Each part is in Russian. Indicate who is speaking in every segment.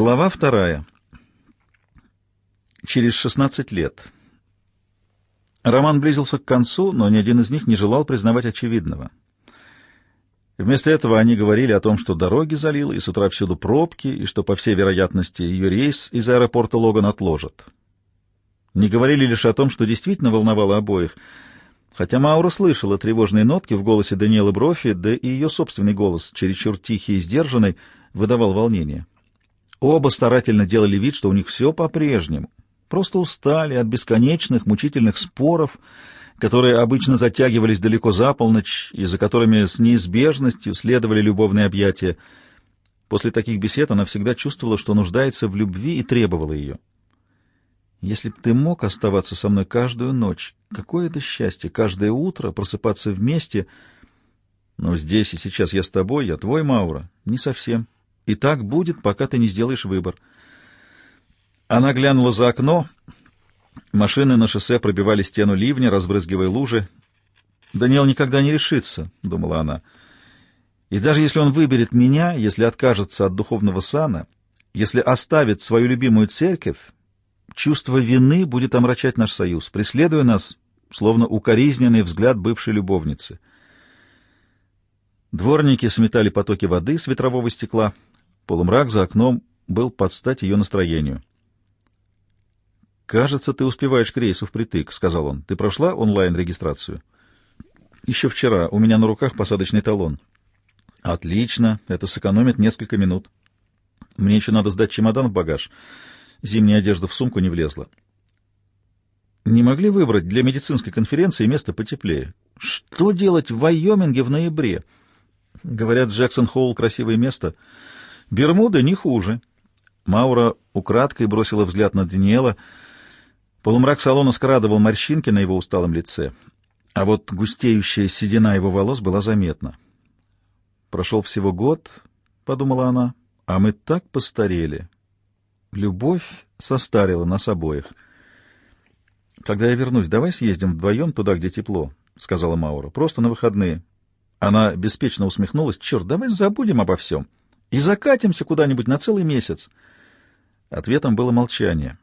Speaker 1: Глава вторая. Через 16 лет. Роман близился к концу, но ни один из них не желал признавать очевидного. Вместо этого они говорили о том, что дороги залило, и с утра всюду пробки, и что, по всей вероятности, ее рейс из аэропорта Логан отложат. Не говорили лишь о том, что действительно волновало обоих, хотя Маура слышала тревожные нотки в голосе Даниэлы Брофи, да и ее собственный голос, чересчур тихий и сдержанный, выдавал волнение. Оба старательно делали вид, что у них все по-прежнему. Просто устали от бесконечных мучительных споров, которые обычно затягивались далеко за полночь и за которыми с неизбежностью следовали любовные объятия. После таких бесед она всегда чувствовала, что нуждается в любви и требовала ее. «Если б ты мог оставаться со мной каждую ночь, какое это счастье, каждое утро просыпаться вместе. Но здесь и сейчас я с тобой, я твой, Маура. Не совсем. И так будет, пока ты не сделаешь выбор. Она глянула за окно. Машины на шоссе пробивали стену ливня, разбрызгивая лужи. «Даниэл никогда не решится», — думала она. «И даже если он выберет меня, если откажется от духовного сана, если оставит свою любимую церковь, чувство вины будет омрачать наш союз, преследуя нас, словно укоризненный взгляд бывшей любовницы». Дворники сметали потоки воды с ветрового стекла — Полумрак за окном был под стать ее настроению. «Кажется, ты успеваешь к рейсу впритык», — сказал он. «Ты прошла онлайн-регистрацию?» «Еще вчера. У меня на руках посадочный талон». «Отлично. Это сэкономит несколько минут. Мне еще надо сдать чемодан в багаж. Зимняя одежда в сумку не влезла». «Не могли выбрать для медицинской конференции место потеплее? Что делать в Вайоминге в ноябре?» «Говорят, Джексон-Холл — красивое место». Бермуды не хуже. Маура украдкой бросила взгляд на Даниэла. Полумрак салона скрадывал морщинки на его усталом лице, а вот густеющая седина его волос была заметна. «Прошел всего год», — подумала она, — «а мы так постарели. Любовь состарила нас обоих». «Когда я вернусь, давай съездим вдвоем туда, где тепло», — сказала Маура, — «просто на выходные». Она беспечно усмехнулась. «Черт, давай забудем обо всем» и закатимся куда-нибудь на целый месяц. Ответом было молчание.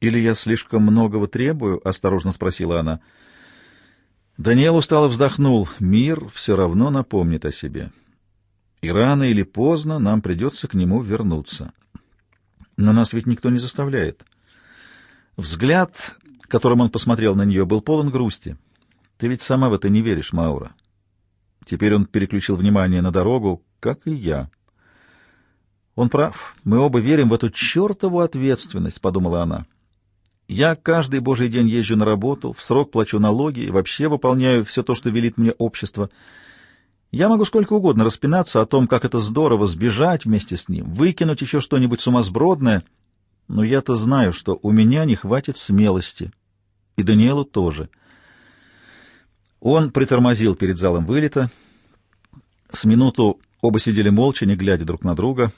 Speaker 1: «Или я слишком многого требую?» — осторожно спросила она. Даниэл устало вздохнул. «Мир все равно напомнит о себе. И рано или поздно нам придется к нему вернуться. Но нас ведь никто не заставляет». Взгляд, которым он посмотрел на нее, был полон грусти. «Ты ведь сама в это не веришь, Маура». Теперь он переключил внимание на дорогу, как и я. Он прав. Мы оба верим в эту чертову ответственность, — подумала она. Я каждый божий день езжу на работу, в срок плачу налоги и вообще выполняю все то, что велит мне общество. Я могу сколько угодно распинаться о том, как это здорово сбежать вместе с ним, выкинуть еще что-нибудь сумасбродное, но я-то знаю, что у меня не хватит смелости. И Даниэлу тоже. Он притормозил перед залом вылета. С минуту Оба сидели молча, не глядя друг на друга.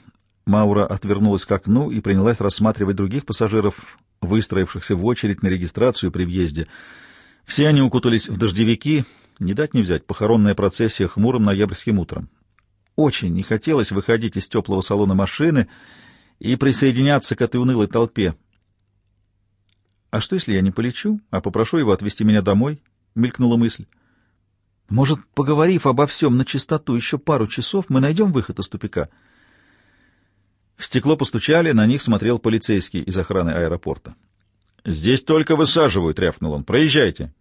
Speaker 1: Маура отвернулась к окну и принялась рассматривать других пассажиров, выстроившихся в очередь на регистрацию при въезде. Все они укутались в дождевики, не дать не взять, похоронная процессия хмурым ноябрьским утром. Очень не хотелось выходить из теплого салона машины и присоединяться к этой унылой толпе. «А что, если я не полечу, а попрошу его отвезти меня домой?» — мелькнула мысль. Может, поговорив обо всем на чистоту еще пару часов, мы найдем выход из тупика? В стекло постучали, на них смотрел полицейский из охраны аэропорта. «Здесь только высаживают», — рявкнул он. «Проезжайте».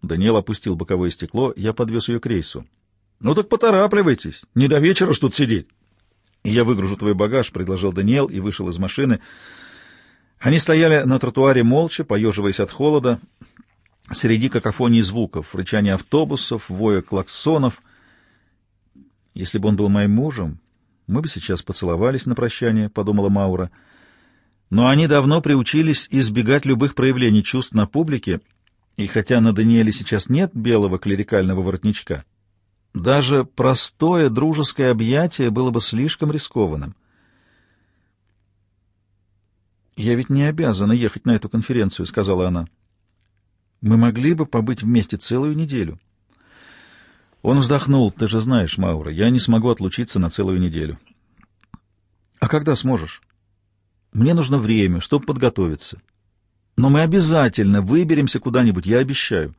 Speaker 1: Даниэл опустил боковое стекло, я подвез ее к рейсу. «Ну так поторапливайтесь, не до вечера ж тут сидеть». «Я выгружу твой багаж», — предложил Даниэл и вышел из машины. Они стояли на тротуаре молча, поеживаясь от холода среди какофонии звуков, рычания автобусов, воя клаксонов. Если бы он был моим мужем, мы бы сейчас поцеловались на прощание, — подумала Маура. Но они давно приучились избегать любых проявлений чувств на публике, и хотя на Даниэле сейчас нет белого клерикального воротничка, даже простое дружеское объятие было бы слишком рискованным. «Я ведь не обязана ехать на эту конференцию», — сказала она. Мы могли бы побыть вместе целую неделю. Он вздохнул. Ты же знаешь, Маура, я не смогу отлучиться на целую неделю. А когда сможешь? Мне нужно время, чтобы подготовиться. Но мы обязательно выберемся куда-нибудь, я обещаю.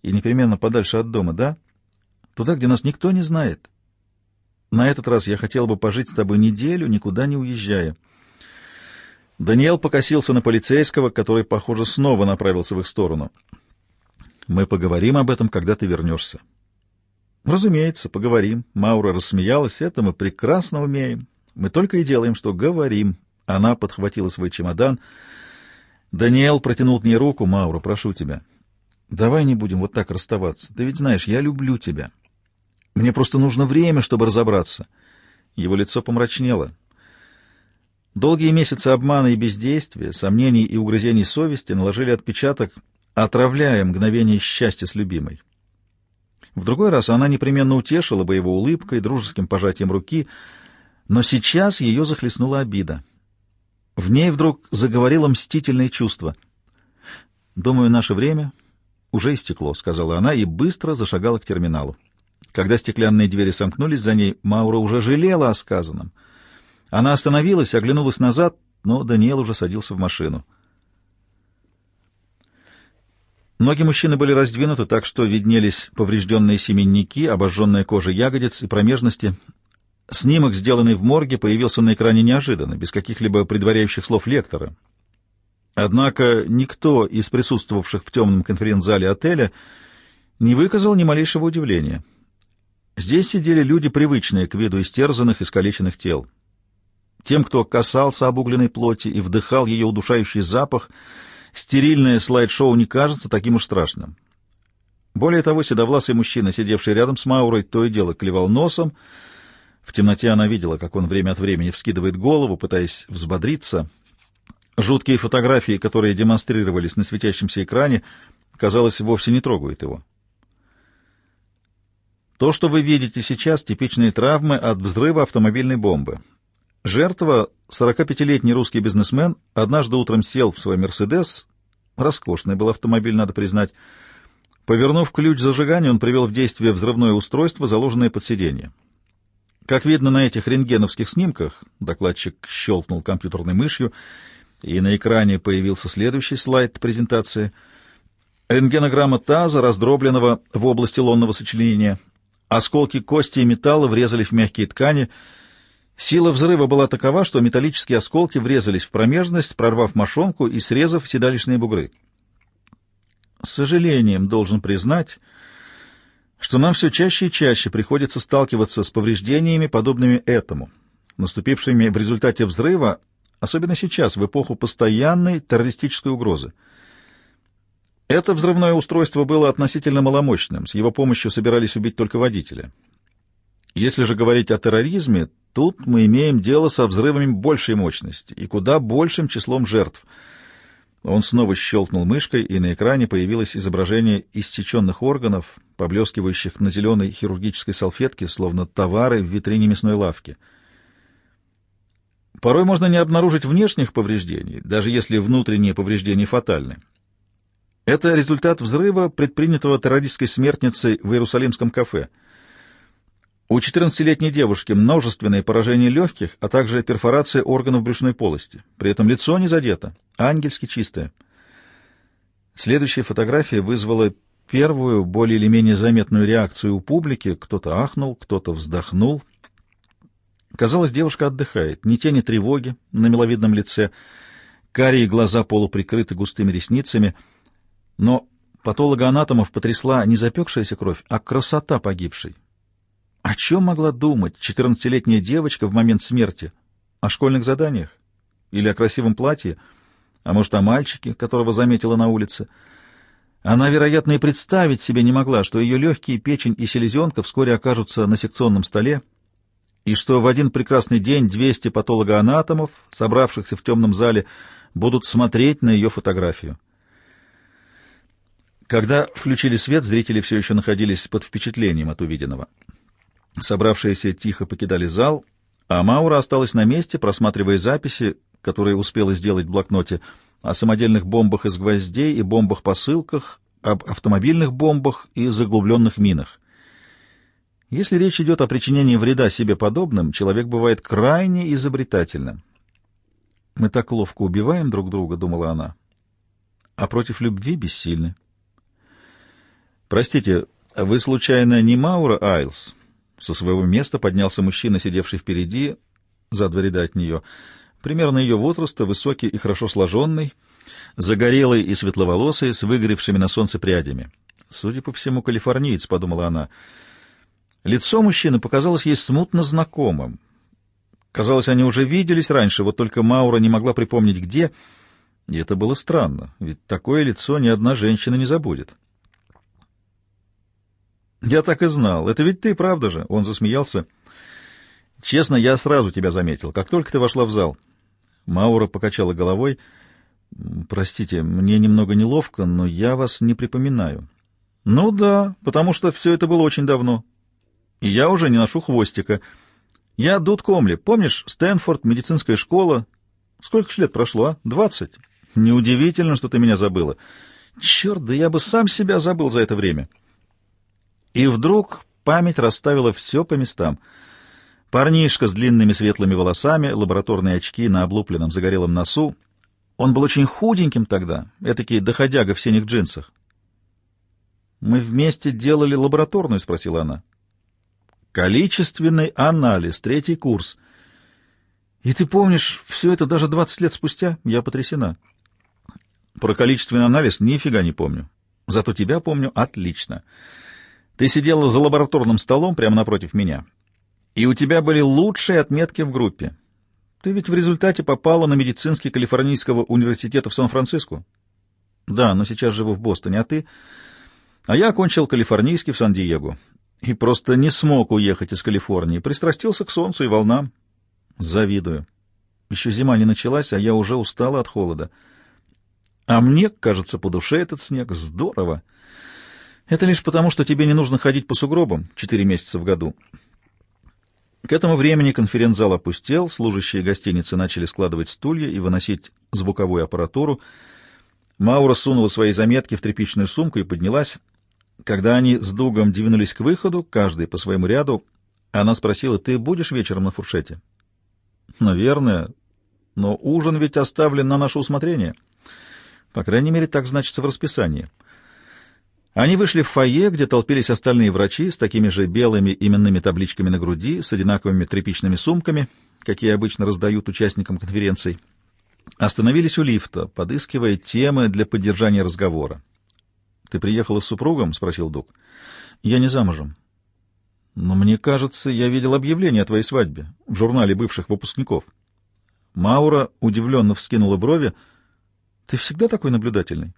Speaker 1: И непременно подальше от дома, да? Туда, где нас никто не знает. На этот раз я хотел бы пожить с тобой неделю, никуда не уезжая. Даниэл покосился на полицейского, который, похоже, снова направился в их сторону. «Мы поговорим об этом, когда ты вернешься». «Разумеется, поговорим». Маура рассмеялась. «Это мы прекрасно умеем. Мы только и делаем, что говорим». Она подхватила свой чемодан. Даниэл протянул к ней руку. «Маура, прошу тебя, давай не будем вот так расставаться. Ты ведь знаешь, я люблю тебя. Мне просто нужно время, чтобы разобраться». Его лицо помрачнело. Долгие месяцы обмана и бездействия, сомнений и угрызений совести наложили отпечаток, отравляя мгновение счастья с любимой. В другой раз она непременно утешила бы его улыбкой, дружеским пожатием руки, но сейчас ее захлестнула обида. В ней вдруг заговорило мстительное чувство. «Думаю, наше время уже истекло», — сказала она и быстро зашагала к терминалу. Когда стеклянные двери сомкнулись за ней, Маура уже жалела о сказанном — она остановилась, оглянулась назад, но Даниэл уже садился в машину. Ноги мужчины были раздвинуты так, что виднелись поврежденные семенники, обожженная кожа ягодиц и промежности. Снимок, сделанный в морге, появился на экране неожиданно, без каких-либо предваряющих слов лектора. Однако никто из присутствовавших в темном конференц-зале отеля не выказал ни малейшего удивления. Здесь сидели люди, привычные к виду истерзанных и искалеченных тел. Тем, кто касался обугленной плоти и вдыхал ее удушающий запах, стерильное слайд-шоу не кажется таким уж страшным. Более того, седовласый мужчина, сидевший рядом с Маурой, то и дело клевал носом. В темноте она видела, как он время от времени вскидывает голову, пытаясь взбодриться. Жуткие фотографии, которые демонстрировались на светящемся экране, казалось, вовсе не трогают его. То, что вы видите сейчас, типичные травмы от взрыва автомобильной бомбы. Жертва, 45-летний русский бизнесмен, однажды утром сел в свой «Мерседес», роскошный был автомобиль, надо признать. Повернув ключ зажигания, он привел в действие взрывное устройство, заложенное под сиденье. Как видно на этих рентгеновских снимках, докладчик щелкнул компьютерной мышью, и на экране появился следующий слайд презентации. Рентгенограмма таза, раздробленного в области лонного сочленения. Осколки кости и металла врезали в мягкие ткани — Сила взрыва была такова, что металлические осколки врезались в промежность, прорвав мошонку и срезав седалищные бугры. С сожалением должен признать, что нам все чаще и чаще приходится сталкиваться с повреждениями, подобными этому, наступившими в результате взрыва, особенно сейчас, в эпоху постоянной террористической угрозы. Это взрывное устройство было относительно маломощным, с его помощью собирались убить только водителя. Если же говорить о терроризме, тут мы имеем дело со взрывами большей мощности и куда большим числом жертв. Он снова щелкнул мышкой, и на экране появилось изображение истеченных органов, поблескивающих на зеленой хирургической салфетке, словно товары в витрине мясной лавки. Порой можно не обнаружить внешних повреждений, даже если внутренние повреждения фатальны. Это результат взрыва, предпринятого террористской смертницей в Иерусалимском кафе — у 14-летней девушки множественные поражения легких, а также перфорация органов брюшной полости. При этом лицо не задето, ангельски чистое. Следующая фотография вызвала первую, более или менее заметную реакцию у публики. Кто-то ахнул, кто-то вздохнул. Казалось, девушка отдыхает. Ни тени тревоги на миловидном лице, карие глаза полуприкрыты густыми ресницами. Но патологоанатомов потрясла не запекшаяся кровь, а красота погибшей. О чем могла думать четырнадцатилетняя девочка в момент смерти? О школьных заданиях? Или о красивом платье? А может, о мальчике, которого заметила на улице? Она, вероятно, и представить себе не могла, что ее легкие, печень и селезенка вскоре окажутся на секционном столе, и что в один прекрасный день 200 патологоанатомов, собравшихся в темном зале, будут смотреть на ее фотографию. Когда включили свет, зрители все еще находились под впечатлением от увиденного. Собравшиеся тихо покидали зал, а Маура осталась на месте, просматривая записи, которые успела сделать в блокноте, о самодельных бомбах из гвоздей и бомбах-посылках, об автомобильных бомбах и заглубленных минах. Если речь идет о причинении вреда себе подобным, человек бывает крайне изобретательным. «Мы так ловко убиваем друг друга», — думала она, — «а против любви бессильны». «Простите, вы, случайно, не Маура Айлс?» Со своего места поднялся мужчина, сидевший впереди, за два ряда от нее. Примерно ее возраста, высокий и хорошо сложенный, загорелый и светловолосый, с выгоревшими на солнце прядями. «Судя по всему, калифорниец», — подумала она. Лицо мужчины показалось ей смутно знакомым. Казалось, они уже виделись раньше, вот только Маура не могла припомнить, где. И это было странно, ведь такое лицо ни одна женщина не забудет. «Я так и знал. Это ведь ты, правда же?» Он засмеялся. «Честно, я сразу тебя заметил, как только ты вошла в зал». Маура покачала головой. «Простите, мне немного неловко, но я вас не припоминаю». «Ну да, потому что все это было очень давно. И я уже не ношу хвостика. Я Дуд Комли. Помнишь, Стэнфорд, медицинская школа? Сколько лет прошло, а? Двадцать. Неудивительно, что ты меня забыла. Черт, да я бы сам себя забыл за это время». И вдруг память расставила все по местам. Парнишка с длинными светлыми волосами, лабораторные очки на облупленном загорелом носу. Он был очень худеньким тогда, этакий доходяга в синих джинсах. «Мы вместе делали лабораторную?» — спросила она. «Количественный анализ, третий курс. И ты помнишь все это даже двадцать лет спустя? Я потрясена». «Про количественный анализ нифига не помню. Зато тебя помню отлично». Ты сидела за лабораторным столом прямо напротив меня, и у тебя были лучшие отметки в группе. Ты ведь в результате попала на медицинский Калифорнийского университета в Сан-Франциско? Да, но сейчас живу в Бостоне, а ты? А я окончил Калифорнийский в Сан-Диего и просто не смог уехать из Калифорнии, пристрастился к солнцу и волнам. Завидую. Еще зима не началась, а я уже устала от холода. А мне, кажется, по душе этот снег. Здорово. Это лишь потому, что тебе не нужно ходить по сугробам четыре месяца в году. К этому времени конференц-зал опустел, служащие гостиницы начали складывать стулья и выносить звуковую аппаратуру. Маура сунула свои заметки в тряпичную сумку и поднялась. Когда они с Дугом двинулись к выходу, каждый по своему ряду, она спросила, «Ты будешь вечером на фуршете?» «Наверное. Но ужин ведь оставлен на наше усмотрение. По крайней мере, так значится в расписании». Они вышли в фойе, где толпились остальные врачи с такими же белыми именными табличками на груди, с одинаковыми тряпичными сумками, какие обычно раздают участникам конференций. Остановились у лифта, подыскивая темы для поддержания разговора. — Ты приехала с супругом? — спросил Дуг. — Я не замужем. — Но мне кажется, я видел объявление о твоей свадьбе в журнале бывших выпускников. Маура удивленно вскинула брови. — Ты всегда такой наблюдательный? —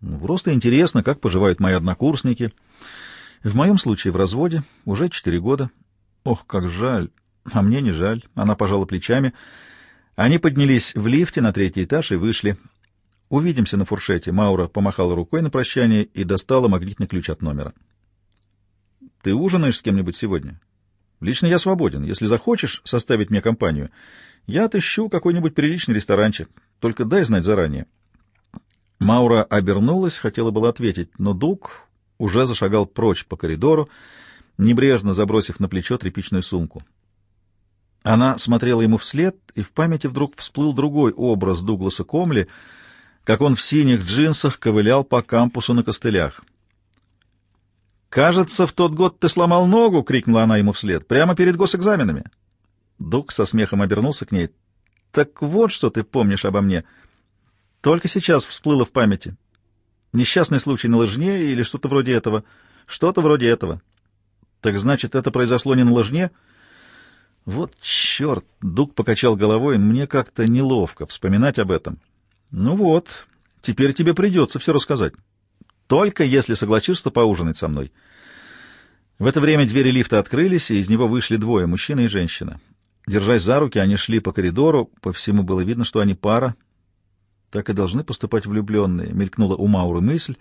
Speaker 1: просто интересно, как поживают мои однокурсники. В моем случае в разводе уже четыре года. Ох, как жаль. А мне не жаль. Она пожала плечами. Они поднялись в лифте на третий этаж и вышли. «Увидимся на фуршете». Маура помахала рукой на прощание и достала магнитный ключ от номера. «Ты ужинаешь с кем-нибудь сегодня?» «Лично я свободен. Если захочешь составить мне компанию, я отыщу какой-нибудь приличный ресторанчик. Только дай знать заранее». Маура обернулась, хотела было ответить, но Дуг уже зашагал прочь по коридору, небрежно забросив на плечо тряпичную сумку. Она смотрела ему вслед, и в памяти вдруг всплыл другой образ Дугласа Комли, как он в синих джинсах ковылял по кампусу на костылях. «Кажется, в тот год ты сломал ногу!» — крикнула она ему вслед. «Прямо перед госэкзаменами!» Дуг со смехом обернулся к ней. «Так вот, что ты помнишь обо мне!» Только сейчас всплыло в памяти. Несчастный случай на лыжне или что-то вроде этого. Что-то вроде этого. Так значит, это произошло не на лыжне? Вот черт! Дуг покачал головой. Мне как-то неловко вспоминать об этом. Ну вот, теперь тебе придется все рассказать. Только если согласишься поужинать со мной. В это время двери лифта открылись, и из него вышли двое, мужчина и женщина. Держась за руки, они шли по коридору, по всему было видно, что они пара, так и должны поступать влюбленные, мелькнула у Мауры мысль.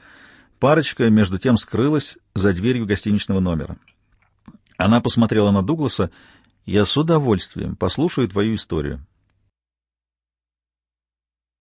Speaker 1: Парочка, между тем, скрылась за дверью гостиничного номера. Она посмотрела на Дугласа. «Я с удовольствием послушаю твою историю.